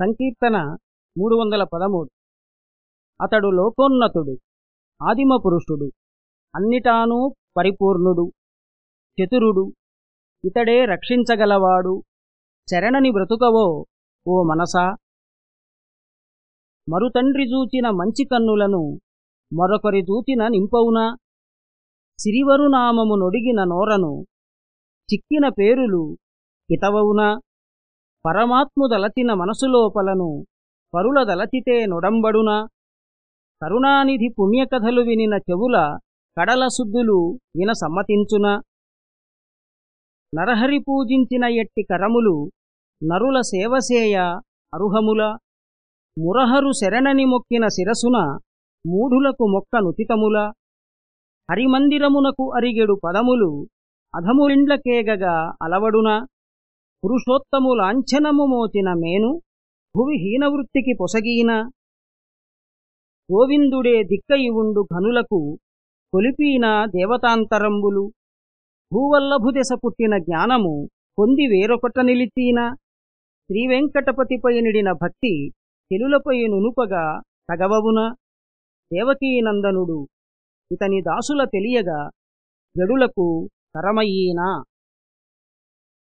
సంకీర్తన మూడు వందల పదమూడు అతడు లోకోన్నతుడు ఆదిమ పురుషుడు అన్నిటానూ పరిపూర్ణుడు చతురుడు ఇతడే రక్షించగలవాడు. చరణని బ్రతుకవో ఓ మనసా? మరుతండ్రి జూచిన మంచి కన్నులను మరొకరి చూచిన నింపవునా? సిరివరునామము నొడిగిన నోరను చిక్కిన పేరులు హితవవునా పరమాత్ముదలచిన మనసులోపలను పరులదలచితే నొడంబడునా? కరుణానిధి పుణ్యకథలు వినిన చెవుల కడల శుద్ధులు విన సమ్మతించున? నరహరి పూజించిన ఎట్టి కరములు నరుల సేవసేయ అరుహముల? మురహరు శరణని మొక్కిన శిరసున మూఢులకు మొక్క నుతితముల? హరిమందిరమునకు అరిగెడు పదములు అధములిండ్లకేగగా అలవడున? పురుషోత్తముల అంచనము మోచిన మేను భువి హీనవృత్తికి పొసగీన గోవిందుడే దిక్కయివుండు ఘనులకు కొలిపీన దేవతాంతరంబులు భూవల్లభుదెస పుట్టిన జ్ఞానము పొంది వేరొకట నిలిచీన శ్రీవెంకటపతిపై నిడిన భక్తి తెలులపై నునుపగా తగవవున దేవకీనందనుడు ఇతని దాసుల తెలియగా గడులకు తరమయీనా